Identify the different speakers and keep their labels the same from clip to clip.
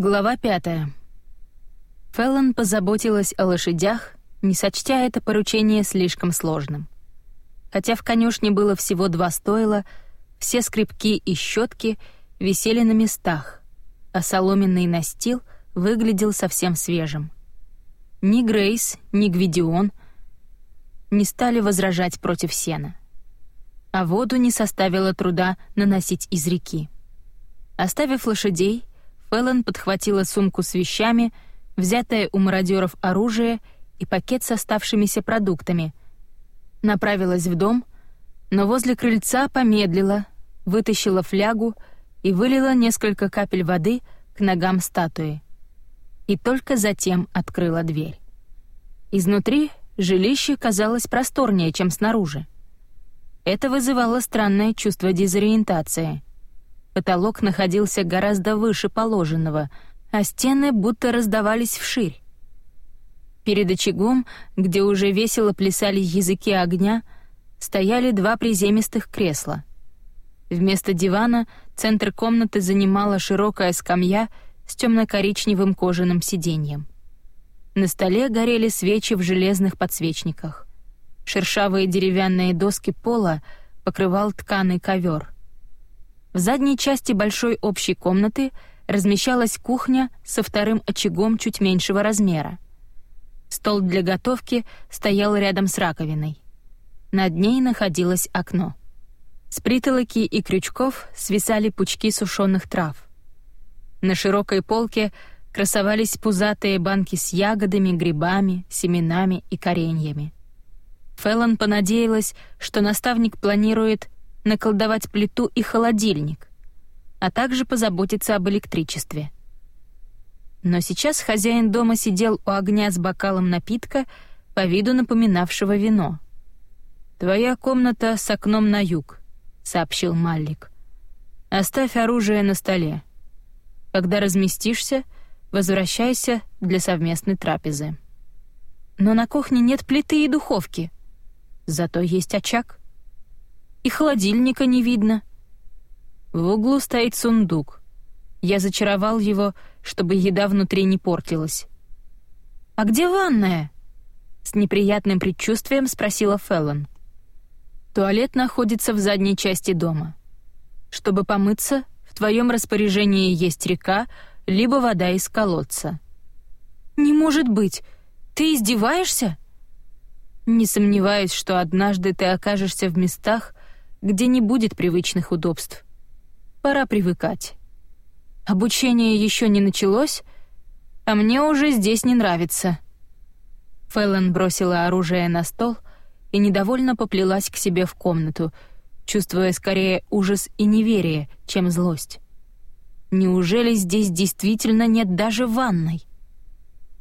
Speaker 1: Глава пятая. Феллон позаботилась о лошадях, не сочтя это поручение слишком сложным. Хотя в конюшне было всего два стойла, все скребки и щетки висели на местах, а соломенный настил выглядел совсем свежим. Ни Грейс, ни Гвидион не стали возражать против сена. А воду не составило труда наносить из реки. Оставив лошадей, Фэллон подхватила сумку с вещами, взятое у мародеров оружие и пакет с оставшимися продуктами. Направилась в дом, но возле крыльца помедлила, вытащила флягу и вылила несколько капель воды к ногам статуи. И только затем открыла дверь. Изнутри жилище казалось просторнее, чем снаружи. Это вызывало странное чувство дезориентации — Потолок находился гораздо выше положенного, а стены будто раздавались вширь. Перед очагом, где уже весело плясали языки огня, стояли два приземистых кресла. Вместо дивана центр комнаты занимала широкая скамья с темно-коричневым кожаным сиденьем. На столе горели свечи в железных подсвечниках. Шершавые деревянные доски пола покрывал тканый ковер — в задней части большой общей комнаты размещалась кухня со вторым очагом чуть меньшего размера. Стол для готовки стоял рядом с раковиной. Над ней находилось окно. С притолоки и крючков свисали пучки сушеных трав. На широкой полке красовались пузатые банки с ягодами, грибами, семенами и кореньями. Фэллон понадеялась, что наставник планирует наколдовать плиту и холодильник, а также позаботиться об электричестве. Но сейчас хозяин дома сидел у огня с бокалом напитка, по виду напоминавшего вино. «Твоя комната с окном на юг», — сообщил Маллик. «Оставь оружие на столе. Когда разместишься, возвращайся для совместной трапезы». «Но на кухне нет плиты и духовки. Зато есть очаг» и холодильника не видно. В углу стоит сундук. Я зачаровал его, чтобы еда внутри не портилась. «А где ванная?» С неприятным предчувствием спросила Феллон. «Туалет находится в задней части дома. Чтобы помыться, в твоем распоряжении есть река, либо вода из колодца». «Не может быть! Ты издеваешься?» «Не сомневаюсь, что однажды ты окажешься в местах, где не будет привычных удобств. Пора привыкать. Обучение еще не началось, а мне уже здесь не нравится. Фэллон бросила оружие на стол и недовольно поплелась к себе в комнату, чувствуя скорее ужас и неверие, чем злость. Неужели здесь действительно нет даже ванной?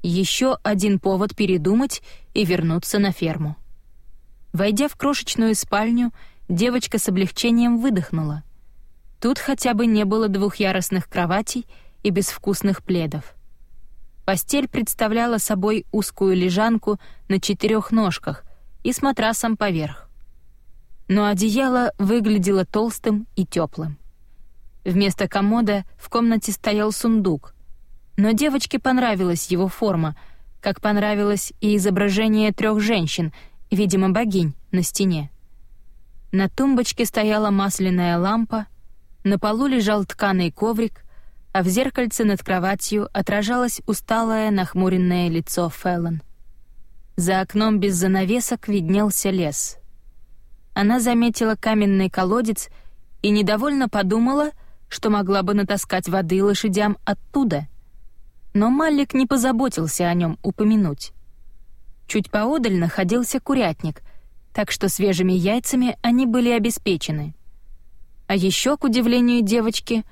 Speaker 1: Еще один повод передумать и вернуться на ферму. Войдя в крошечную спальню, девочка с облегчением выдохнула. Тут хотя бы не было двухъярусных кроватей и безвкусных пледов. Постель представляла собой узкую лежанку на четырех ножках и с матрасом поверх. Но одеяло выглядело толстым и теплым. Вместо комода в комнате стоял сундук, но девочке понравилась его форма, как понравилось и изображение трех женщин, видимо, богинь, на стене. На тумбочке стояла масляная лампа, на полу лежал тканый коврик, а в зеркальце над кроватью отражалось усталое нахмуренное лицо Фэллон. За окном без занавесок виднелся лес. Она заметила каменный колодец и недовольно подумала, что могла бы натаскать воды лошадям оттуда. Но Маллик не позаботился о нем упомянуть. Чуть поодаль находился курятник — так что свежими яйцами они были обеспечены. А еще, к удивлению девочки,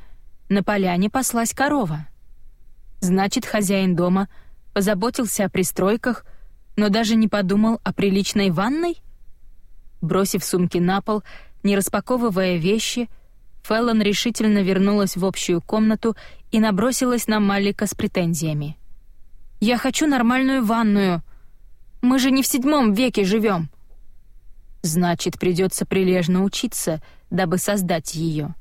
Speaker 1: на поляне паслась корова. Значит, хозяин дома позаботился о пристройках, но даже не подумал о приличной ванной? Бросив сумки на пол, не распаковывая вещи, Феллон решительно вернулась в общую комнату и набросилась на Маллика с претензиями. «Я хочу нормальную ванную. Мы же не в седьмом веке живем. Значит, придется прилежно учиться, дабы создать ее.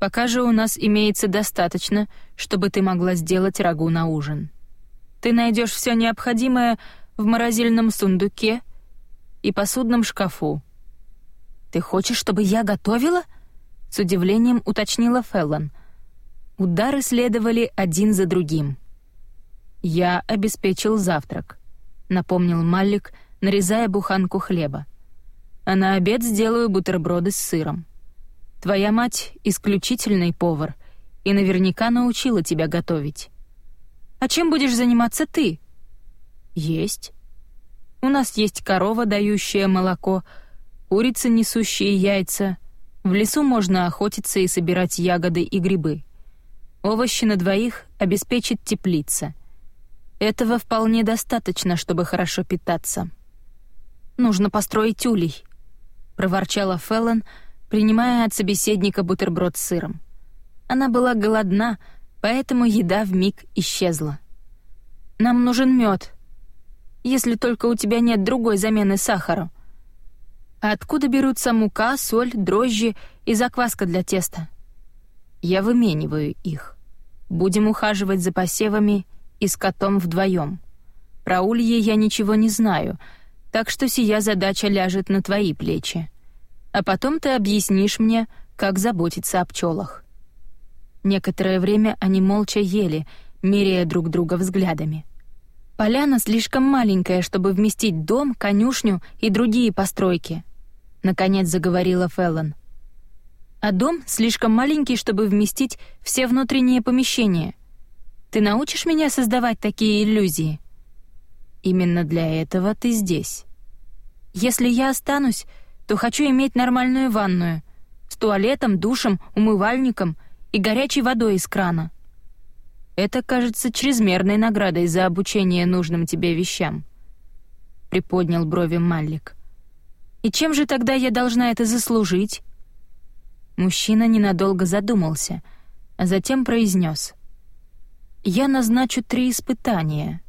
Speaker 1: Пока же у нас имеется достаточно, чтобы ты могла сделать рагу на ужин. Ты найдешь все необходимое в морозильном сундуке и посудном шкафу. Ты хочешь, чтобы я готовила? С удивлением уточнила Феллон. Удары следовали один за другим. Я обеспечил завтрак, напомнил Маллик, нарезая буханку хлеба. А на обед сделаю бутерброды с сыром. Твоя мать исключительный повар и наверняка научила тебя готовить. А чем будешь заниматься ты? Есть. У нас есть корова, дающая молоко, курицы, несущие яйца. В лесу можно охотиться и собирать ягоды и грибы. Овощи на двоих обеспечит теплица. Этого вполне достаточно, чтобы хорошо питаться. Нужно построить улей, проворчала Феллон, принимая от собеседника бутерброд с сыром. Она была голодна, поэтому еда в миг исчезла. Нам нужен мед, если только у тебя нет другой замены сахару. А откуда берутся мука, соль, дрожжи и закваска для теста? Я вымениваю их. Будем ухаживать за посевами и скотом вдвоем. Про улье я ничего не знаю, так что сия задача ляжет на твои плечи. А потом ты объяснишь мне, как заботиться о пчелах. Некоторое время они молча ели, меряя друг друга взглядами. Поляна слишком маленькая, чтобы вместить дом, конюшню и другие постройки. Наконец заговорила Феллон. А дом слишком маленький, чтобы вместить все внутренние помещения. Ты научишь меня создавать такие иллюзии? Именно для этого ты здесь. Если я останусь, то хочу иметь нормальную ванную с туалетом, душем, умывальником и горячей водой из крана. Это кажется чрезмерной наградой за обучение нужным тебе вещам. Приподнял брови Маллик. И чем же тогда я должна это заслужить? Мужчина ненадолго задумался, а затем произнес: Я назначу три испытания.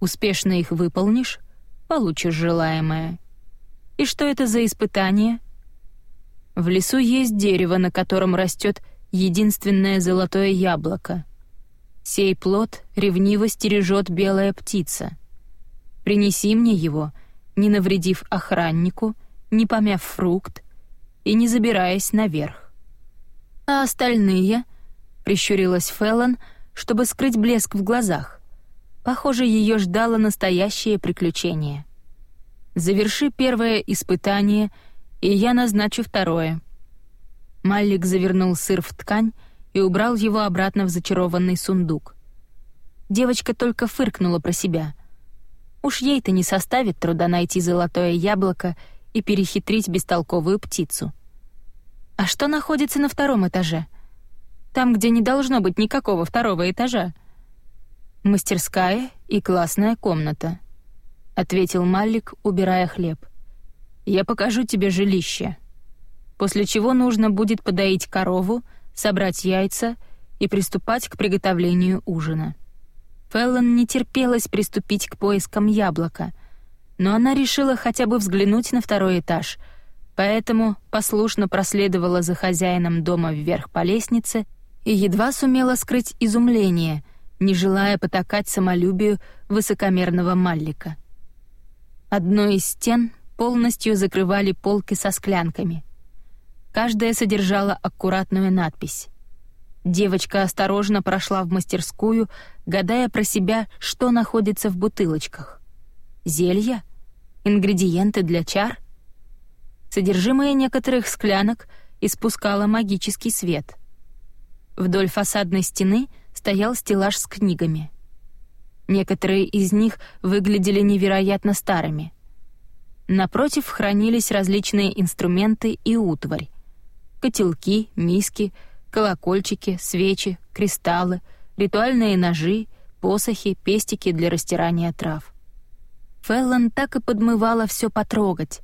Speaker 1: Успешно их выполнишь, получишь желаемое. И что это за испытание? В лесу есть дерево, на котором растет единственное золотое яблоко. Сей плод ревниво стережет белая птица. Принеси мне его, не навредив охраннику, не помяв фрукт и не забираясь наверх. А остальные, прищурилась Феллон, чтобы скрыть блеск в глазах. Похоже, ее ждало настоящее приключение. Заверши первое испытание, и я назначу второе. Маллик завернул сыр в ткань и убрал его обратно в зачарованный сундук. Девочка только фыркнула про себя. Уж ей-то не составит труда найти золотое яблоко и перехитрить бестолковую птицу. А что находится на втором этаже? Там, где не должно быть никакого второго этажа. Мастерская и классная комната, ответил Маллик, убирая хлеб. Я покажу тебе жилище. После чего нужно будет подоить корову, собрать яйца и приступать к приготовлению ужина. Феллон не терпелось приступить к поискам яблока, но она решила хотя бы взглянуть на второй этаж, поэтому послушно проследовала за хозяином дома вверх по лестнице и едва сумела скрыть изумление, не желая потакать самолюбию высокомерного Маллика. Одной из стен полностью закрывали полки со склянками. Каждая содержала аккуратную надпись. Девочка осторожно прошла в мастерскую, гадая про себя, что находится в бутылочках. Зелья? Ингредиенты для чар? Содержимое некоторых склянок испускало магический свет. Вдоль фасадной стены стоял стеллаж с книгами. Некоторые из них выглядели невероятно старыми. Напротив хранились различные инструменты и утварь, котелки, миски, колокольчики, свечи, кристаллы, ритуальные ножи, посохи, пестики для растирания трав. Феллон так и подмывала все потрогать,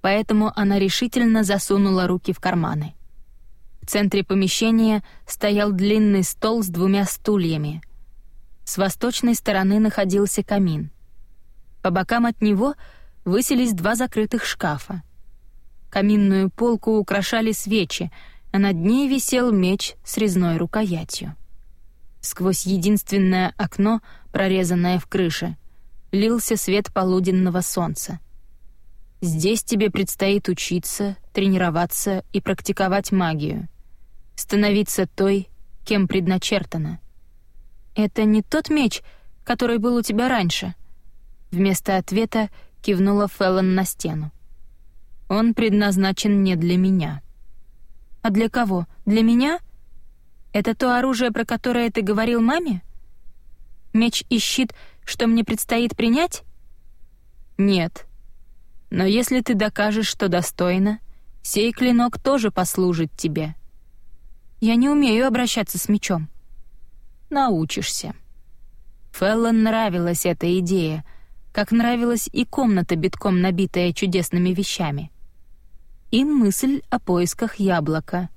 Speaker 1: поэтому она решительно засунула руки в карманы. Центре помещения стоял длинный стол с двумя стульями. С восточной стороны находился камин. По бокам от него высились два закрытых шкафа — Каминную полку украшали свечи, а над ней висел меч с резной рукоятью. Сквозь единственное окно, прорезанное в крыше, лился свет полуденного солнца. Здесь тебе предстоит учиться, тренироваться и практиковать магию. Становиться той, кем предначертано. Это не тот меч, который был у тебя раньше. Вместо ответа кивнула Феллон на стену. Он предназначен не для меня. А для кого? Для меня? Это то оружие, про которое ты говорил маме? Меч и щит, что мне предстоит принять? Нет. Но если ты докажешь, что достойна, сей клинок тоже послужит тебе. Я не умею обращаться с мечом. Научишься. Феллон нравилась эта идея, как нравилась и комната, битком набитая чудесными вещами. И мысль о поисках яблока.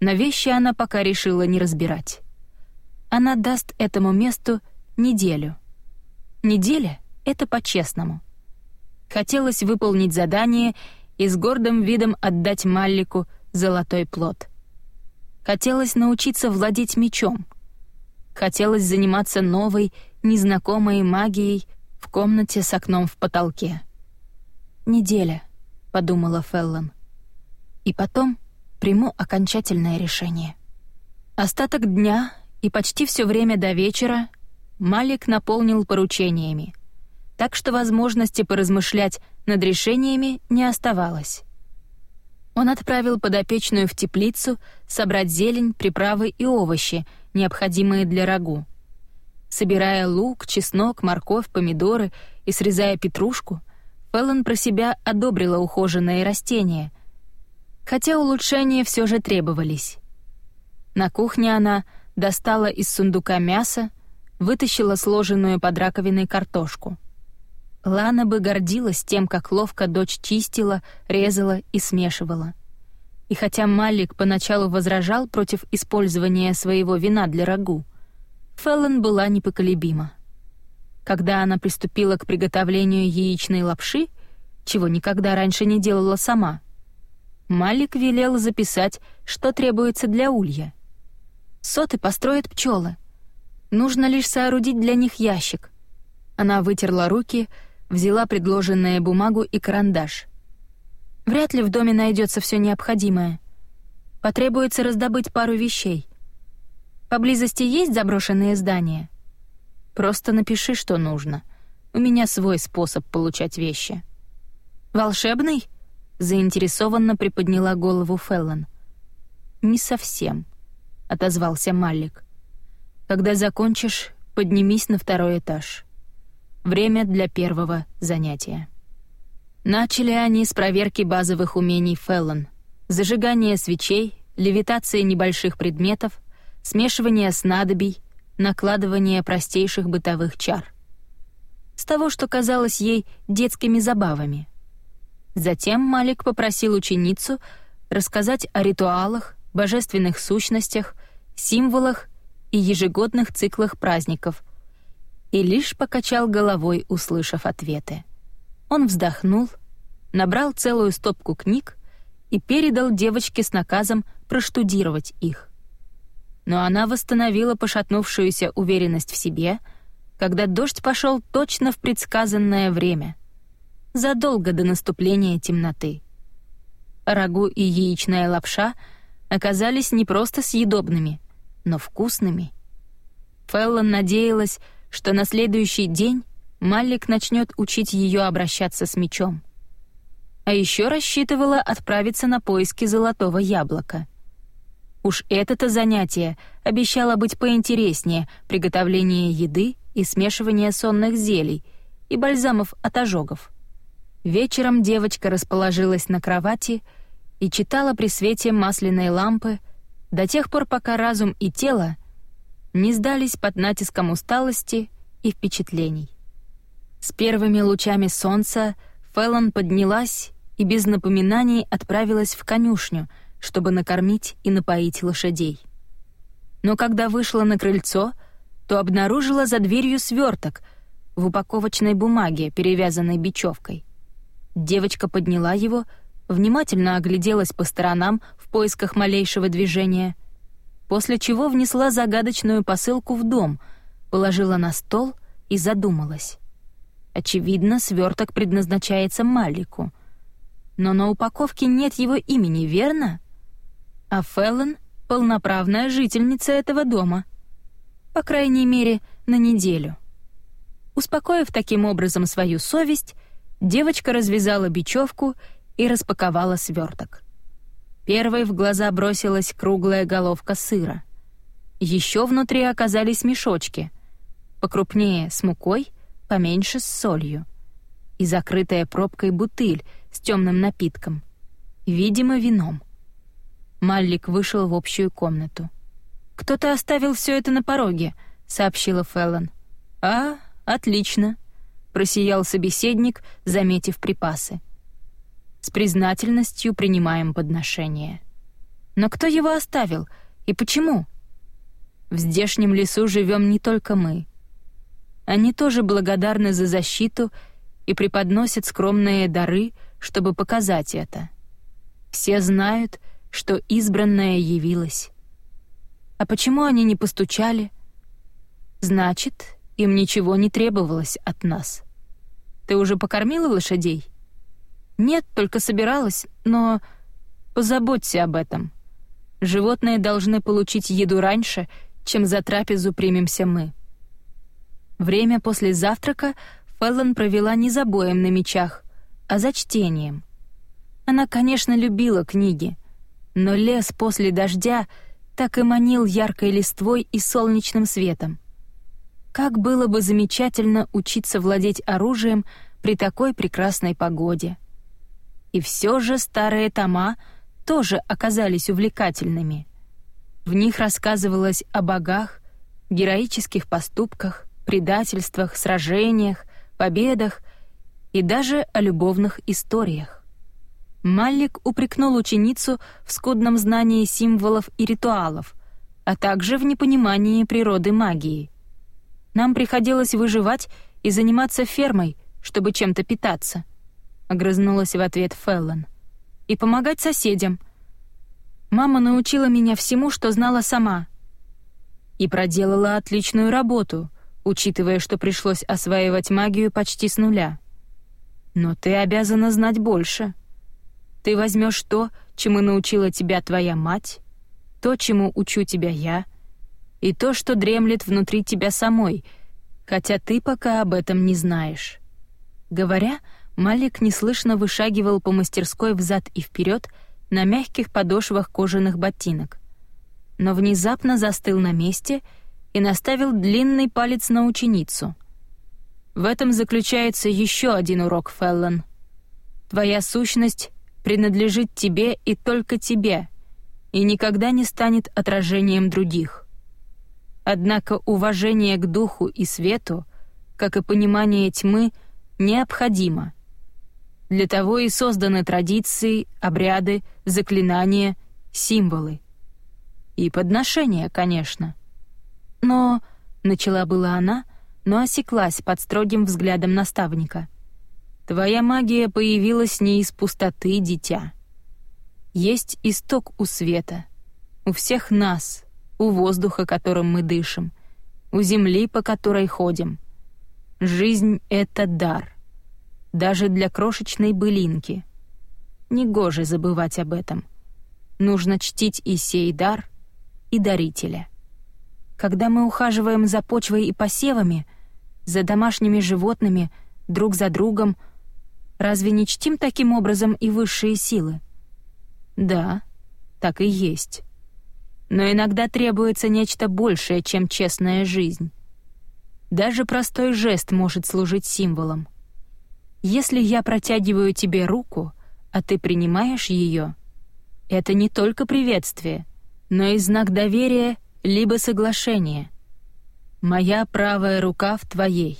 Speaker 1: Но вещи она пока решила не разбирать. Она даст этому месту неделю. Неделя — это по-честному. Хотелось выполнить задание и с гордым видом отдать Маллику золотой плод. Хотелось научиться владеть мечом. Хотелось заниматься новой, незнакомой магией в комнате с окном в потолке. «Неделя», — подумала Феллон. «И потом приму окончательное решение». Остаток дня и почти все время до вечера Малик наполнил поручениями, так что возможности поразмышлять над решениями не оставалось. Он отправил подопечную в теплицу собрать зелень, приправы и овощи, необходимые для рагу. Собирая лук, чеснок, морковь, помидоры и срезая петрушку, Феллон про себя одобрила ухоженные растения, хотя улучшения все же требовались. На кухне она достала из сундука мясо, вытащила сложенную под раковиной картошку. Лана бы гордилась тем, как ловко дочь чистила, резала и смешивала. И хотя Малик поначалу возражал против использования своего вина для рагу, Феллон была непоколебима. Когда она приступила к приготовлению яичной лапши, чего никогда раньше не делала сама, Малик велел записать, что требуется для улья. Соты построят пчелы. Нужно лишь соорудить для них ящик. Она вытерла руки, взяла предложенную бумагу и карандаш. Вряд ли в доме найдется все необходимое. Потребуется раздобыть пару вещей. Поблизости есть заброшенные здания? Просто напиши, что нужно. У меня свой способ получать вещи. Волшебный? Заинтересованно приподняла голову Феллон. Не совсем, отозвался Малик. Когда закончишь, поднимись на второй этаж. Время для первого занятия. Начали они с проверки базовых умений Феллон. Зажигание свечей, левитация небольших предметов, смешивание снадобий, накладывание простейших бытовых чар. С того, что казалось ей детскими забавами. Затем Малик попросил ученицу рассказать о ритуалах, божественных сущностях, символах и ежегодных циклах праздников, и лишь покачал головой, услышав ответы. Он вздохнул, набрал целую стопку книг и передал девочке с наказом проштудировать их. Но она восстановила пошатнувшуюся уверенность в себе, когда дождь пошел точно в предсказанное время, задолго до наступления темноты. Рагу и яичная лапша оказались не просто съедобными, но вкусными. Феллон надеялась, что на следующий день Маллик начнет учить ее обращаться с мечом. А еще рассчитывала отправиться на поиски золотого яблока. Уж это-то занятие обещало быть поинтереснее приготовления еды и смешивания сонных зелий и бальзамов от ожогов. Вечером девочка расположилась на кровати и читала при свете масляной лампы до тех пор, пока разум и тело не сдались под натиском усталости и впечатлений. С первыми лучами солнца Фэллон поднялась и без напоминаний отправилась в конюшню, чтобы накормить и напоить лошадей. Но когда вышла на крыльцо, то обнаружила за дверью сверток в упаковочной бумаге, перевязанной бечевкой. Девочка подняла его, внимательно огляделась по сторонам в поисках малейшего движения, после чего внесла загадочную посылку в дом, положила на стол и задумалась. Очевидно, сверток предназначается Малику. Но на упаковке нет его имени, верно? А Феллон — полноправная жительница этого дома. По крайней мере, на неделю. Успокоив таким образом свою совесть, девочка развязала бечевку и распаковала сверток. Первой в глаза бросилась круглая головка сыра. Еще внутри оказались мешочки, покрупнее с мукой, поменьше с солью, и закрытая пробкой бутыль с темным напитком, видимо, вином. Маллик вышел в общую комнату. «Кто-то оставил все это на пороге», — сообщила Феллон. «А, отлично», — просиял собеседник, заметив припасы. С признательностью принимаем подношение. Но кто его оставил и почему? В здешнем лесу живем не только мы. Они тоже благодарны за защиту и преподносят скромные дары, чтобы показать это. Все знают, что избранная явилась. А почему они не постучали? Значит, им ничего не требовалось от нас. Ты уже покормила лошадей? «Нет, только собиралась, но...» «Позаботься об этом. Животные должны получить еду раньше, чем за трапезу примемся мы». Время после завтрака Феллон провела не за боем на мечах, а за чтением. Она, конечно, любила книги, но лес после дождя так и манил яркой листвой и солнечным светом. Как было бы замечательно учиться владеть оружием при такой прекрасной погоде. И все же старые тома тоже оказались увлекательными. В них рассказывалось о богах, героических поступках, предательствах, сражениях, победах и даже о любовных историях. Маллик упрекнул ученицу в скудном знании символов и ритуалов, а также в непонимании природы магии. Нам приходилось выживать и заниматься фермой, чтобы чем-то питаться — огрызнулась в ответ Феллон. И помогать соседям. Мама научила меня всему, что знала сама. И проделала отличную работу, учитывая, что пришлось осваивать магию почти с нуля. Но ты обязана знать больше. Ты возьмешь то, чему научила тебя твоя мать, то, чему учу тебя я, и то, что дремлет внутри тебя самой, хотя ты пока об этом не знаешь. Говоря, Малик неслышно вышагивал по мастерской взад и вперед на мягких подошвах кожаных ботинок. Но внезапно застыл на месте и наставил длинный палец на ученицу. В этом заключается еще один урок, Феллон. Твоя сущность принадлежит тебе и только тебе, и никогда не станет отражением других. Однако уважение к духу и свету, как и понимание тьмы, необходимо — для того и созданы традиции, обряды, заклинания, символы. И подношения, конечно. Но... Начала была она, но осеклась под строгим взглядом наставника. «Твоя магия появилась не из пустоты, дитя. Есть исток у света, у всех нас, у воздуха, которым мы дышим, у земли, по которой ходим. Жизнь — это дар даже для крошечной былинки. Негоже забывать об этом. Нужно чтить и сей дар, и дарителя. Когда мы ухаживаем за почвой и посевами, за домашними животными, друг за другом, разве не чтим таким образом и высшие силы? Да, так и есть. Но иногда требуется нечто большее, чем честная жизнь. Даже простой жест может служить символом. Если я протягиваю тебе руку, а ты принимаешь ее, это не только приветствие, но и знак доверия либо соглашения. Моя правая рука в твоей.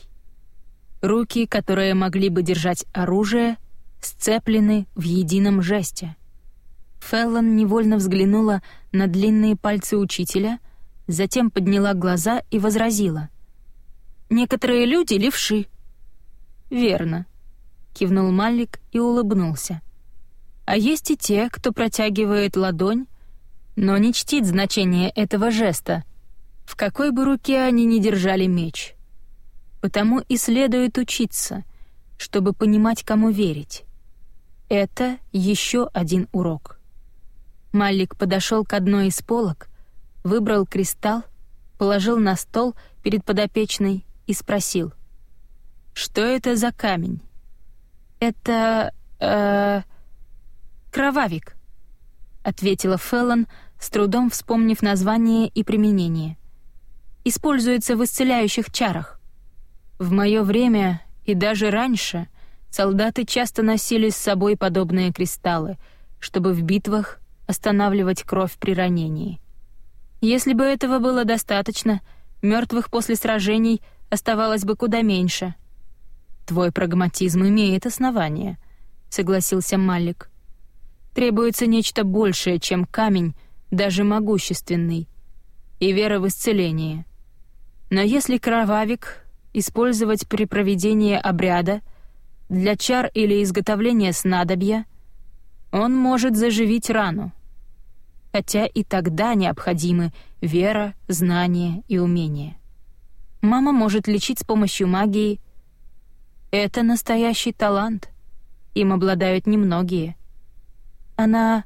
Speaker 1: Руки, которые могли бы держать оружие, сцеплены в едином жесте. Феллон невольно взглянула на длинные пальцы учителя, затем подняла глаза и возразила. «Некоторые люди — левши». «Верно», — кивнул Маллик и улыбнулся. А есть и те, кто протягивает ладонь, но не чтит значение этого жеста, в какой бы руке они ни держали меч. Потому и следует учиться, чтобы понимать, кому верить. Это еще один урок. Малик подошел к одной из полок, выбрал кристалл, положил на стол перед подопечной и спросил. «Что это за камень?» «Это... э... кровавик», — ответила Феллон, с трудом вспомнив название и применение. «Используется в исцеляющих чарах. В мое время и даже раньше солдаты часто носили с собой подобные кристаллы, чтобы в битвах останавливать кровь при ранении. Если бы этого было достаточно, мертвых после сражений оставалось бы куда меньше. Твой прагматизм имеет основание, согласился Малик. Требуется нечто большее, чем камень, даже могущественный, и вера в исцеление. Но если кровавик использовать при проведении обряда для чар или изготовления снадобья, он может заживить рану хотя и тогда необходимы вера, знание и умение. Мама может лечить с помощью магии. Это настоящий талант. Им обладают немногие. Она...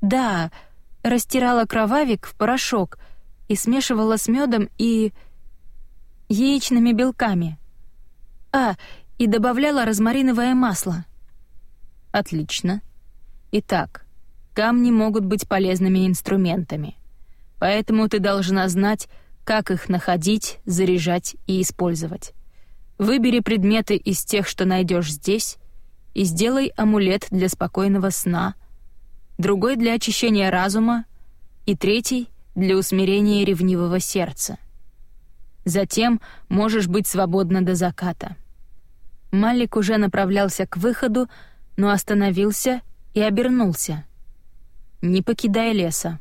Speaker 1: Да, растирала кровавик в порошок и смешивала с медом и... яичными белками. А, и добавляла розмариновое масло. Отлично. Итак, камни могут быть полезными инструментами. Поэтому ты должна знать, как их находить, заряжать и использовать. Выбери предметы из тех, что найдешь здесь, и сделай амулет для спокойного сна, другой для очищения разума и третий для усмирения ревнивого сердца. Затем можешь быть свободна до заката. Малик уже направлялся к выходу, но остановился и обернулся — не покидай леса.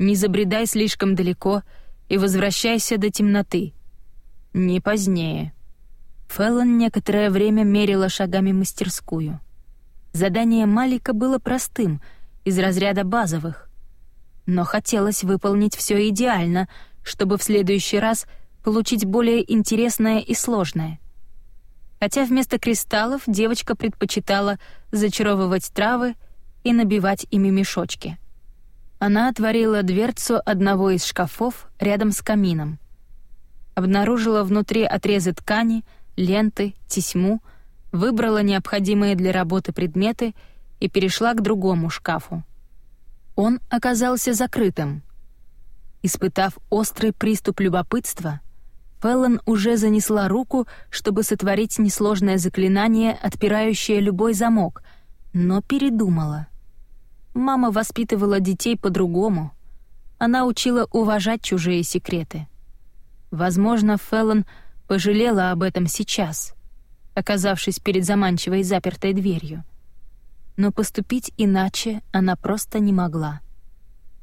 Speaker 1: Не забредай слишком далеко и возвращайся до темноты. Не позднее. Феллон некоторое время мерила шагами мастерскую. Задание Малика было простым, из разряда базовых. Но хотелось выполнить все идеально, чтобы в следующий раз получить более интересное и сложное. Хотя вместо кристаллов девочка предпочитала зачаровывать травы и набивать ими мешочки. Она отворила дверцу одного из шкафов рядом с камином. Обнаружила внутри отрезы ткани, ленты, тесьму, выбрала необходимые для работы предметы и перешла к другому шкафу. Он оказался закрытым. Испытав острый приступ любопытства, Феллон уже занесла руку, чтобы сотворить несложное заклинание, отпирающее любой замок, но передумала. Мама воспитывала детей по-другому. Она учила уважать чужие секреты. Возможно, Феллон пожалела об этом сейчас, оказавшись перед заманчивой запертой дверью. Но поступить иначе она просто не могла.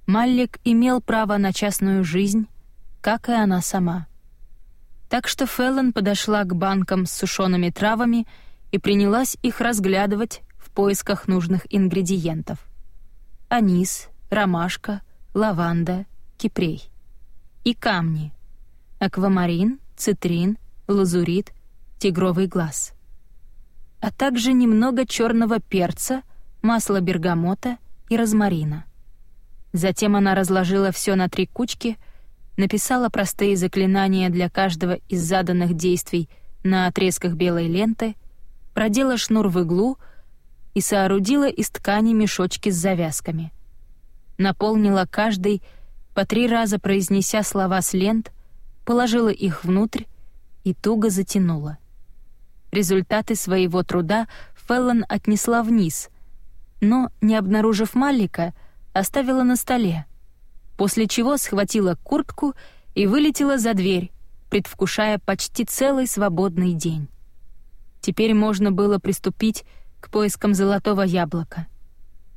Speaker 1: Маллик имел право на частную жизнь, как и она сама. Так что Феллон подошла к банкам с сушеными травами и принялась их разглядывать в поисках нужных ингредиентов анис, ромашка, лаванда, кипрей. И камни. Аквамарин, цитрин, лазурит, тигровый глаз. А также немного черного перца, масла бергамота и розмарина. Затем она разложила все на три кучки, написала простые заклинания для каждого из заданных действий на отрезках белой ленты, продела шнур в иглу — и соорудила из ткани мешочки с завязками. Наполнила каждый, по три раза произнеся слова с лент, положила их внутрь и туго затянула. Результаты своего труда Феллон отнесла вниз, но, не обнаружив Маллика, оставила на столе, после чего схватила куртку и вылетела за дверь, предвкушая почти целый свободный день. Теперь можно было приступить к поискам золотого яблока.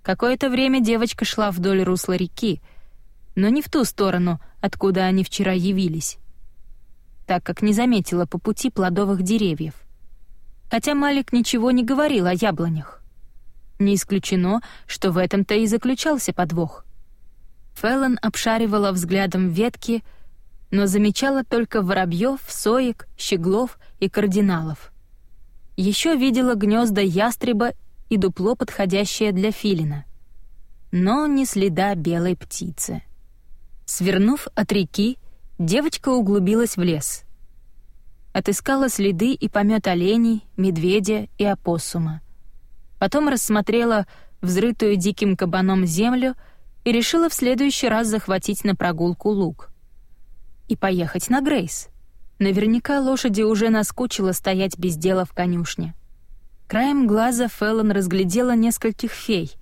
Speaker 1: Какое-то время девочка шла вдоль русла реки, но не в ту сторону, откуда они вчера явились, так как не заметила по пути плодовых деревьев. Хотя Малик ничего не говорил о яблонях. Не исключено, что в этом-то и заключался подвох. Феллон обшаривала взглядом ветки, но замечала только воробьев, соек, щеглов и кардиналов. Еще видела гнезда ястреба и дупло, подходящее для филина. Но ни следа белой птицы. Свернув от реки, девочка углубилась в лес. Отыскала следы и помет оленей, медведя и опоссума. Потом рассмотрела взрытую диким кабаном землю и решила в следующий раз захватить на прогулку лук. И поехать на Грейс. Наверняка лошади уже наскучило стоять без дела в конюшне. Краем глаза Феллон разглядела нескольких фей,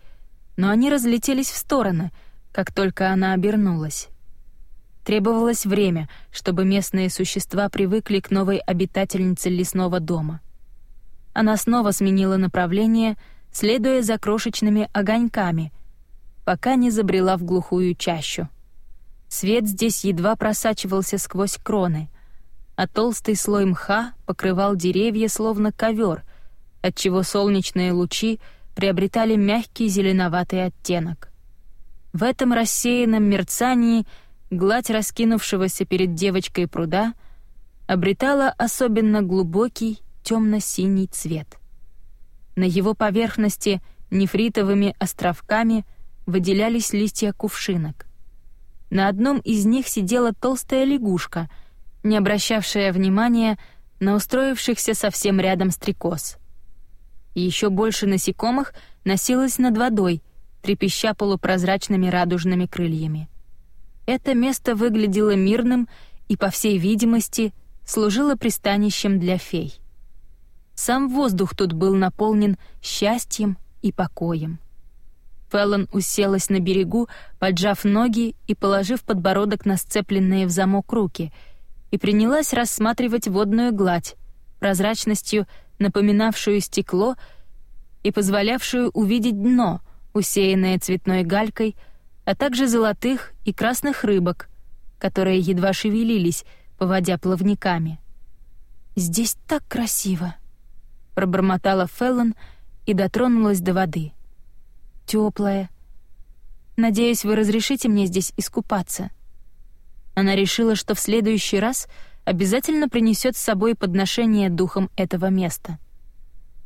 Speaker 1: но они разлетелись в стороны, как только она обернулась. Требовалось время, чтобы местные существа привыкли к новой обитательнице лесного дома. Она снова сменила направление, следуя за крошечными огоньками, пока не забрела в глухую чащу. Свет здесь едва просачивался сквозь кроны — а толстый слой мха покрывал деревья словно ковер, отчего солнечные лучи приобретали мягкий зеленоватый оттенок. В этом рассеянном мерцании гладь раскинувшегося перед девочкой пруда обретала особенно глубокий темно-синий цвет. На его поверхности нефритовыми островками выделялись листья кувшинок. На одном из них сидела толстая лягушка — не обращавшая внимания на устроившихся совсем рядом стрекоз. Еще больше насекомых носилось над водой, трепеща полупрозрачными радужными крыльями. Это место выглядело мирным и, по всей видимости, служило пристанищем для фей. Сам воздух тут был наполнен счастьем и покоем. Феллон уселась на берегу, поджав ноги и положив подбородок на сцепленные в замок руки — и принялась рассматривать водную гладь, прозрачностью напоминавшую стекло и позволявшую увидеть дно, усеянное цветной галькой, а также золотых и красных рыбок, которые едва шевелились, поводя плавниками. «Здесь так красиво!» — пробормотала Феллон и дотронулась до воды. Теплая. Надеюсь, вы разрешите мне здесь искупаться?» Она решила, что в следующий раз обязательно принесет с собой подношение духом этого места.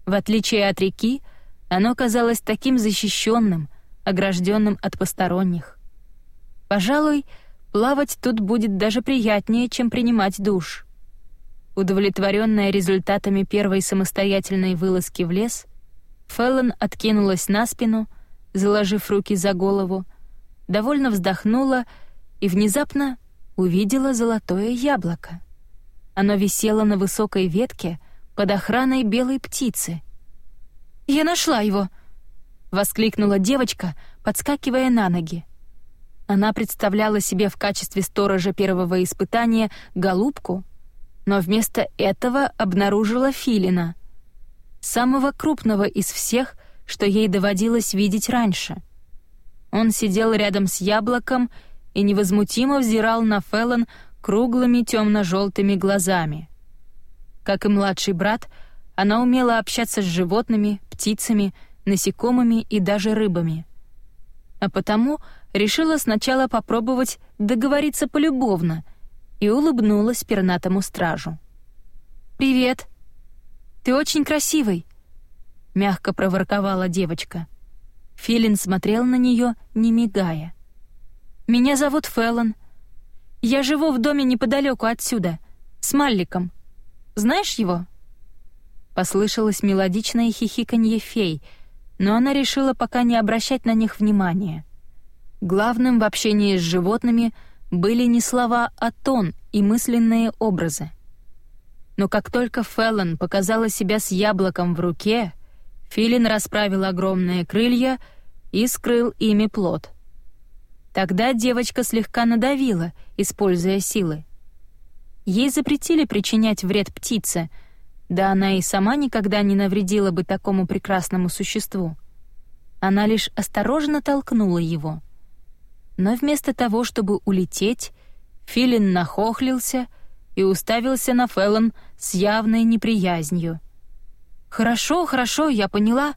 Speaker 1: В отличие от реки, оно казалось таким защищенным, огражденным от посторонних. Пожалуй, плавать тут будет даже приятнее, чем принимать душ. Удовлетворенная результатами первой самостоятельной вылазки в лес, Феллон откинулась на спину, заложив руки за голову, довольно вздохнула и внезапно увидела золотое яблоко. Оно висело на высокой ветке под охраной белой птицы. «Я нашла его!» — воскликнула девочка, подскакивая на ноги. Она представляла себе в качестве сторожа первого испытания голубку, но вместо этого обнаружила филина, самого крупного из всех, что ей доводилось видеть раньше. Он сидел рядом с яблоком и невозмутимо взирал на Феллон круглыми темно-желтыми глазами. Как и младший брат, она умела общаться с животными, птицами, насекомыми и даже рыбами. А потому решила сначала попробовать договориться полюбовно и улыбнулась пернатому стражу. «Привет! Ты очень красивый!» — мягко проворковала девочка. Филин смотрел на нее, не мигая. Меня зовут Феллон. Я живу в доме неподалеку отсюда, с Малликом. Знаешь его?» Послышалось мелодичное хихиканье фей, но она решила пока не обращать на них внимания. Главным в общении с животными были не слова, а тон и мысленные образы. Но как только Феллон показала себя с яблоком в руке, Филин расправил огромные крылья и скрыл ими плод. Тогда девочка слегка надавила, используя силы. Ей запретили причинять вред птице, да она и сама никогда не навредила бы такому прекрасному существу. Она лишь осторожно толкнула его. Но вместо того, чтобы улететь, Филин нахохлился и уставился на Феллон с явной неприязнью. «Хорошо, хорошо, я поняла».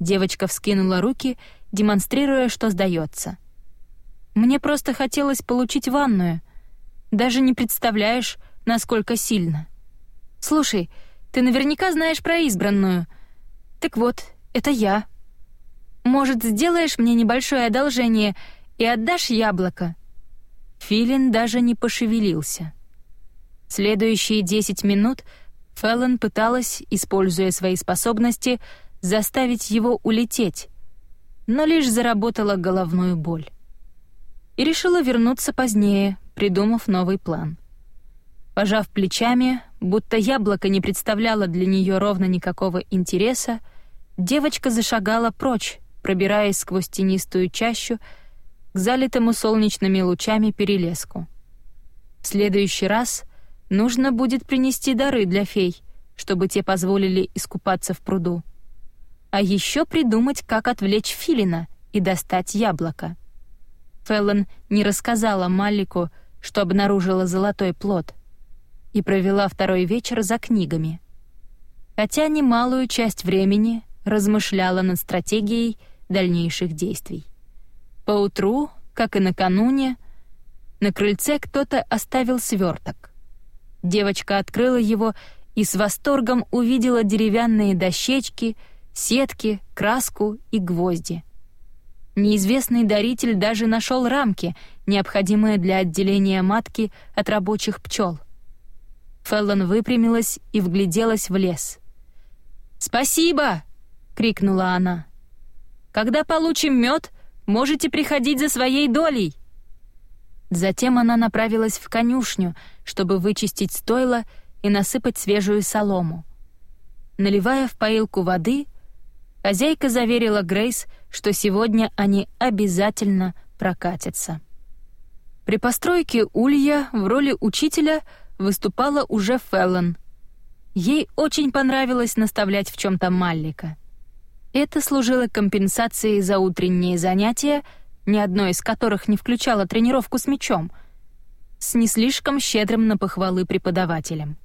Speaker 1: Девочка вскинула руки, демонстрируя, что сдается. «Мне просто хотелось получить ванную. Даже не представляешь, насколько сильно. Слушай, ты наверняка знаешь про избранную. Так вот, это я. Может, сделаешь мне небольшое одолжение и отдашь яблоко?» Филин даже не пошевелился. Следующие десять минут Феллон пыталась, используя свои способности, заставить его улететь, но лишь заработала головную боль. И решила вернуться позднее, придумав новый план. Пожав плечами, будто яблоко не представляло для нее ровно никакого интереса, девочка зашагала прочь, пробираясь сквозь тенистую чащу к залитому солнечными лучами перелеску. В следующий раз нужно будет принести дары для фей, чтобы те позволили искупаться в пруду а еще придумать, как отвлечь Филина и достать яблоко. Феллон не рассказала Маллику, что обнаружила золотой плод, и провела второй вечер за книгами. Хотя немалую часть времени размышляла над стратегией дальнейших действий. Поутру, как и накануне, на крыльце кто-то оставил сверток. Девочка открыла его и с восторгом увидела деревянные дощечки — сетки, краску и гвозди. Неизвестный даритель даже нашел рамки, необходимые для отделения матки от рабочих пчел. Феллон выпрямилась и вгляделась в лес. «Спасибо!» — крикнула она. «Когда получим мед, можете приходить за своей долей!» Затем она направилась в конюшню, чтобы вычистить стойло и насыпать свежую солому. Наливая в поилку воды, Хозяйка заверила Грейс, что сегодня они обязательно прокатятся. При постройке улья в роли учителя выступала уже Феллон. Ей очень понравилось наставлять в чем-то Маллика. Это служило компенсацией за утренние занятия, ни одно из которых не включало тренировку с мячом, с не слишком щедрым на похвалы преподавателем.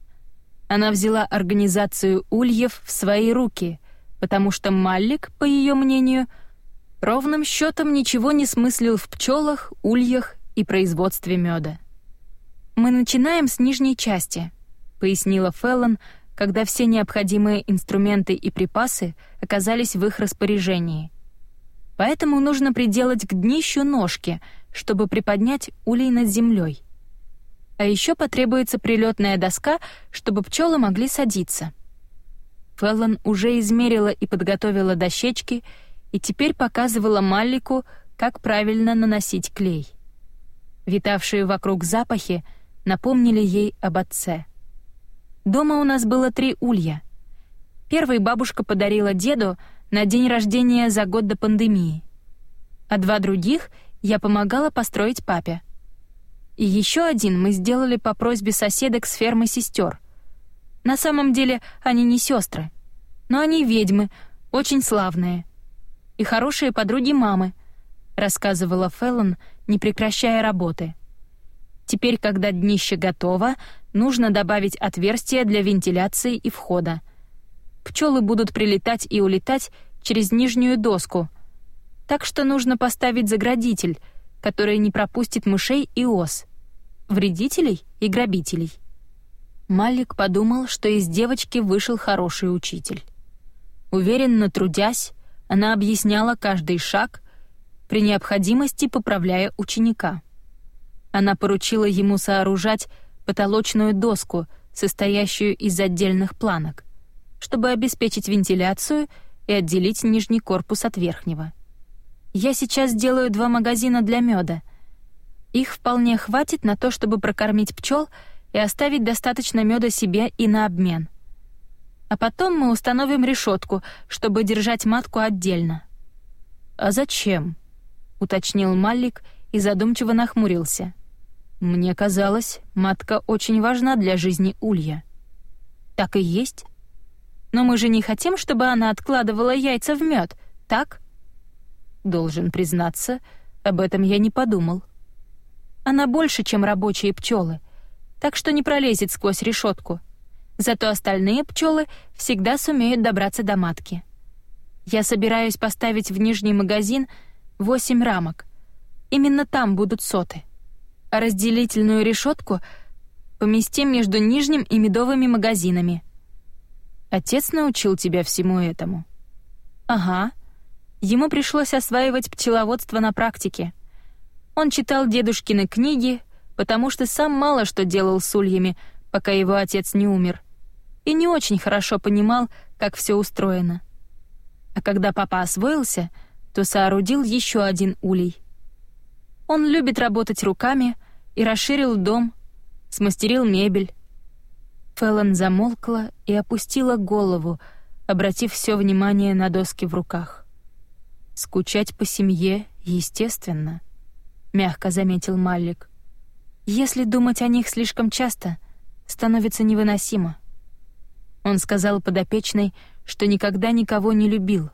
Speaker 1: Она взяла организацию ульев в свои руки — потому что Маллик, по ее мнению, ровным счетом ничего не смыслил в пчелах, ульях и производстве меда. «Мы начинаем с нижней части», — пояснила Феллон, когда все необходимые инструменты и припасы оказались в их распоряжении. Поэтому нужно приделать к днищу ножки, чтобы приподнять улей над землей. А еще потребуется прилетная доска, чтобы пчелы могли садиться. Феллон уже измерила и подготовила дощечки и теперь показывала Маллику, как правильно наносить клей. Витавшие вокруг запахи напомнили ей об отце. Дома у нас было три улья. Первый бабушка подарила деду на день рождения за год до пандемии, а два других я помогала построить папе. И еще один мы сделали по просьбе соседок с фермы сестер — на самом деле они не сестры, но они ведьмы, очень славные. И хорошие подруги мамы, рассказывала Феллон, не прекращая работы. Теперь, когда днище готово, нужно добавить отверстия для вентиляции и входа. Пчелы будут прилетать и улетать через нижнюю доску, так что нужно поставить заградитель, который не пропустит мышей и ос, вредителей и грабителей. Малик подумал, что из девочки вышел хороший учитель. Уверенно трудясь, она объясняла каждый шаг, при необходимости поправляя ученика. Она поручила ему сооружать потолочную доску, состоящую из отдельных планок, чтобы обеспечить вентиляцию и отделить нижний корпус от верхнего. Я сейчас сделаю два магазина для меда. Их вполне хватит на то, чтобы прокормить пчел и оставить достаточно меда себе и на обмен. А потом мы установим решетку, чтобы держать матку отдельно. А зачем? уточнил Маллик и задумчиво нахмурился. Мне казалось, матка очень важна для жизни Улья. Так и есть. Но мы же не хотим, чтобы она откладывала яйца в мед, так? Должен признаться, об этом я не подумал. Она больше, чем рабочие пчелы так что не пролезет сквозь решетку. Зато остальные пчелы всегда сумеют добраться до матки. Я собираюсь поставить в нижний магазин восемь рамок. Именно там будут соты. Разделительную решетку поместим между нижним и медовыми магазинами. Отец научил тебя всему этому? Ага. Ему пришлось осваивать пчеловодство на практике. Он читал дедушкины книги, потому что сам мало что делал с ульями, пока его отец не умер, и не очень хорошо понимал, как все устроено. А когда папа освоился, то соорудил еще один улей. Он любит работать руками и расширил дом, смастерил мебель. Фэллон замолкла и опустила голову, обратив все внимание на доски в руках. «Скучать по семье, естественно», — мягко заметил Маллик. «Если думать о них слишком часто, становится невыносимо». Он сказал подопечной, что никогда никого не любил.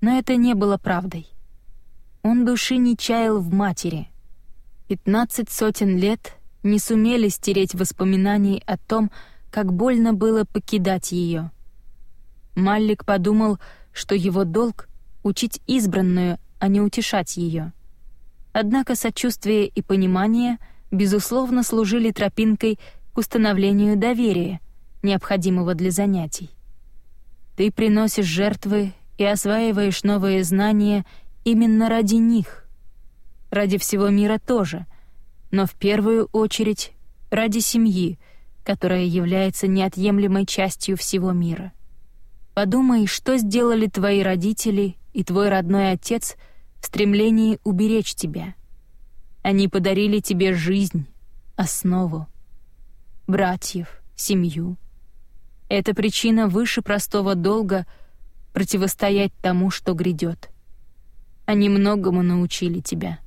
Speaker 1: Но это не было правдой. Он души не чаял в матери. Пятнадцать сотен лет не сумели стереть воспоминаний о том, как больно было покидать ее. Маллик подумал, что его долг — учить избранную, а не утешать ее. Однако сочувствие и понимание, безусловно, служили тропинкой к установлению доверия, необходимого для занятий. Ты приносишь жертвы и осваиваешь новые знания именно ради них. Ради всего мира тоже, но в первую очередь ради семьи, которая является неотъемлемой частью всего мира. Подумай, что сделали твои родители и твой родной отец в стремлении уберечь тебя. Они подарили тебе жизнь, основу, братьев, семью. Это причина выше простого долга противостоять тому, что грядет. Они многому научили тебя.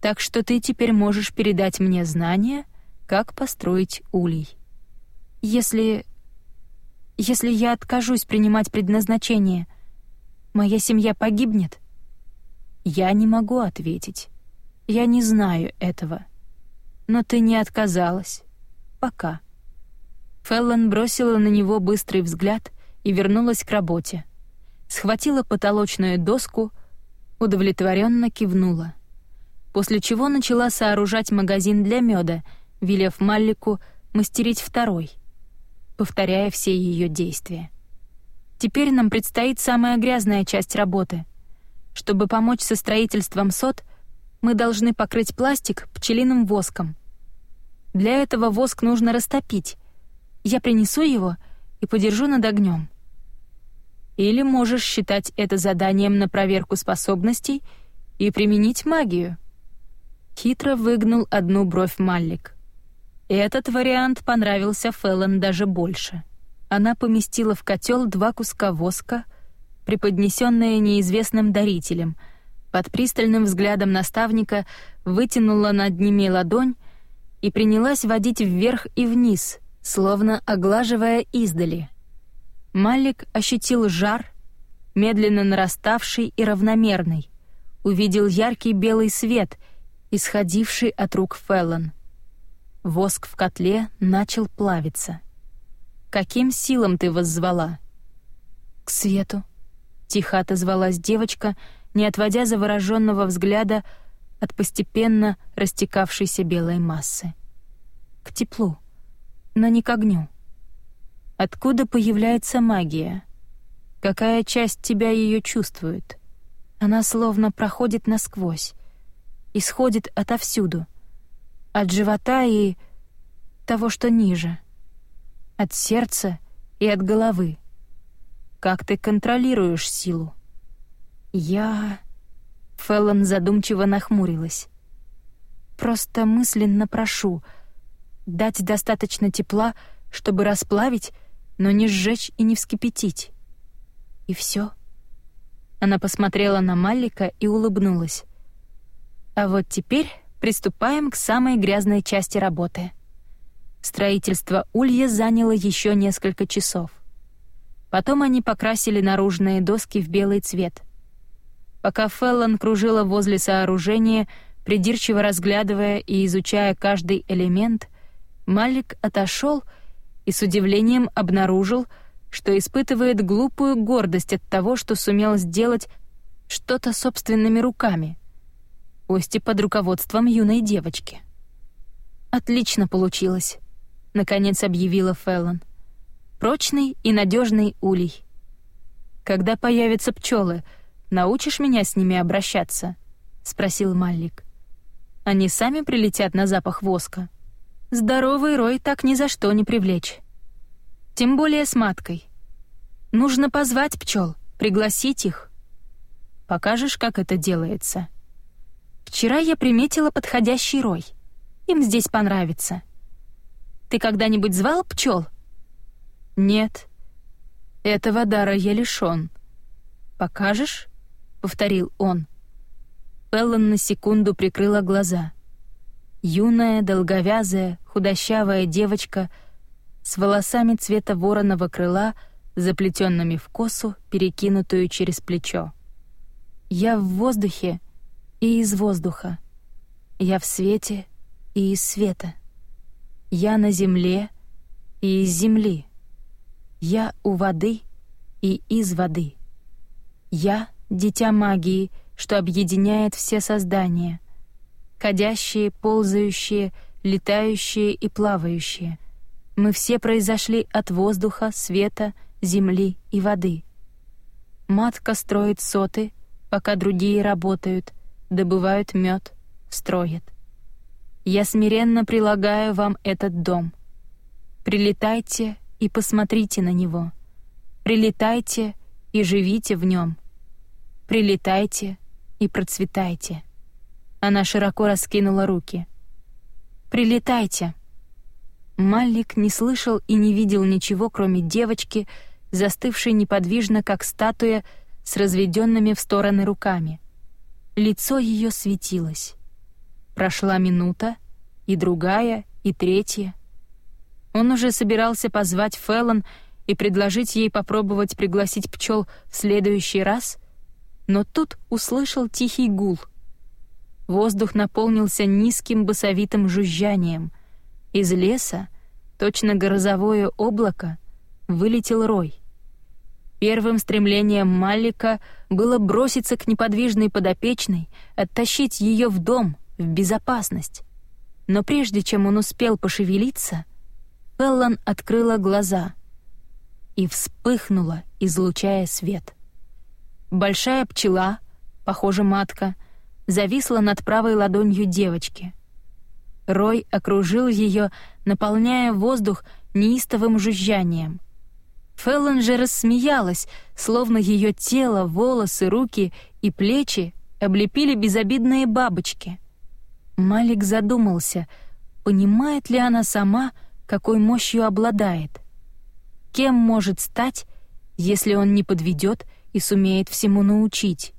Speaker 1: Так что ты теперь можешь передать мне знания, как построить улей. Если... Если я откажусь принимать предназначение, моя семья погибнет? Я не могу ответить. Я не знаю этого. Но ты не отказалась. Пока. Феллон бросила на него быстрый взгляд и вернулась к работе. Схватила потолочную доску, удовлетворенно кивнула. После чего начала сооружать магазин для меда, велев Маллику мастерить второй, повторяя все ее действия. Теперь нам предстоит самая грязная часть работы. Чтобы помочь со строительством сот, мы должны покрыть пластик пчелиным воском. Для этого воск нужно растопить, я принесу его и подержу над огнем. Или можешь считать это заданием на проверку способностей и применить магию. Хитро выгнул одну бровь Маллик. Этот вариант понравился Феллон даже больше. Она поместила в котел два куска воска, преподнесенные неизвестным дарителем. Под пристальным взглядом наставника вытянула над ними ладонь и принялась водить вверх и вниз, словно оглаживая издали. Малик ощутил жар, медленно нараставший и равномерный, увидел яркий белый свет, исходивший от рук Феллон. Воск в котле начал плавиться. «Каким силам ты воззвала?» «К свету», — тихо отозвалась девочка, не отводя завороженного взгляда от постепенно растекавшейся белой массы. «К теплу» но не к огню. Откуда появляется магия? Какая часть тебя ее чувствует? Она словно проходит насквозь, исходит отовсюду, от живота и того, что ниже, от сердца и от головы. Как ты контролируешь силу? Я... Феллон задумчиво нахмурилась. Просто мысленно прошу — дать достаточно тепла, чтобы расплавить, но не сжечь и не вскипятить. И все. Она посмотрела на Маллика и улыбнулась. А вот теперь приступаем к самой грязной части работы. Строительство улья заняло еще несколько часов. Потом они покрасили наружные доски в белый цвет. Пока Феллон кружила возле сооружения, придирчиво разглядывая и изучая каждый элемент — Малик отошел и с удивлением обнаружил, что испытывает глупую гордость от того, что сумел сделать что-то собственными руками, пусть и под руководством юной девочки. «Отлично получилось», — наконец объявила Феллон. «Прочный и надежный улей. Когда появятся пчелы, научишь меня с ними обращаться?» — спросил Маллик. «Они сами прилетят на запах воска. Здоровый рой так ни за что не привлечь. Тем более с маткой. Нужно позвать пчел, пригласить их. Покажешь, как это делается?» Вчера я приметила подходящий рой. Им здесь понравится. Ты когда-нибудь звал пчел? Нет. Этого дара я лишён. Покажешь? повторил он. Пеллан на секунду прикрыла глаза. Юная, долговязая, худощавая девочка с волосами цвета вороного крыла, заплетенными в косу, перекинутую через плечо. Я в воздухе и из воздуха. Я в свете и из света. Я на земле и из земли. Я у воды и из воды. Я — дитя магии, что объединяет все создания. Ходящие, ползающие, летающие и плавающие. Мы все произошли от воздуха, света, земли и воды. Матка строит соты, пока другие работают, добывают мед, строят. Я смиренно прилагаю вам этот дом. Прилетайте и посмотрите на него. Прилетайте и живите в нем. Прилетайте и процветайте. Она широко раскинула руки. Прилетайте. Маллик не слышал и не видел ничего, кроме девочки, застывшей неподвижно, как статуя, с разведенными в стороны руками — Лицо ее светилось. Прошла минута, и другая, и третья. Он уже собирался позвать Феллон и предложить ей попробовать пригласить пчел в следующий раз, но тут услышал тихий гул. Воздух наполнился низким басовитым жужжанием. Из леса, точно грозовое облако, вылетел рой — Первым стремлением Маллика было броситься к неподвижной подопечной, оттащить ее в дом, в безопасность. Но прежде чем он успел пошевелиться, Феллон открыла глаза и вспыхнула, излучая свет. Большая пчела, похоже, матка, зависла над правой ладонью девочки. Рой окружил ее, наполняя воздух неистовым жужжанием — Феллон же рассмеялась, словно ее тело, волосы, руки и плечи облепили безобидные бабочки. Малик задумался, понимает ли она сама, какой мощью обладает. Кем может стать, если он не подведет и сумеет всему научить?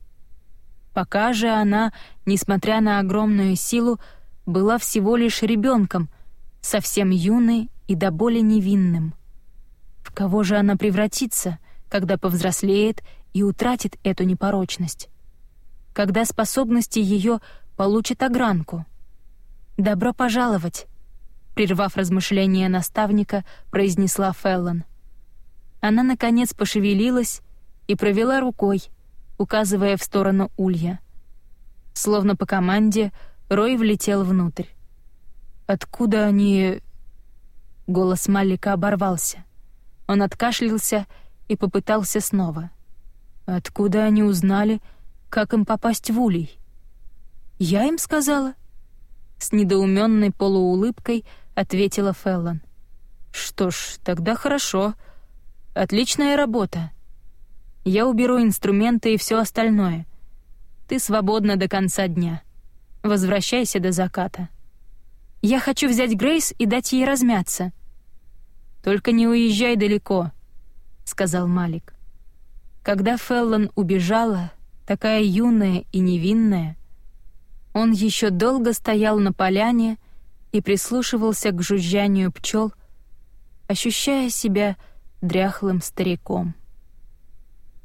Speaker 1: Пока же она, несмотря на огромную силу, была всего лишь ребенком, совсем юной и до боли невинным кого же она превратится, когда повзрослеет и утратит эту непорочность? Когда способности ее получат огранку? «Добро пожаловать!» Прервав размышления наставника, произнесла Феллон. Она, наконец, пошевелилась и провела рукой, указывая в сторону улья. Словно по команде, Рой влетел внутрь. «Откуда они...» Голос Малика оборвался. Он откашлялся и попытался снова. Откуда они узнали, как им попасть в улей? Я им сказала. С недоуменной полуулыбкой ответила Феллон. Что ж, тогда хорошо. Отличная работа. Я уберу инструменты и все остальное. Ты свободна до конца дня. Возвращайся до заката. Я хочу взять Грейс и дать ей размяться. Только не уезжай далеко», — сказал Малик. Когда Феллон убежала, такая юная и невинная, он еще долго стоял на поляне и прислушивался к жужжанию пчел, ощущая себя дряхлым стариком.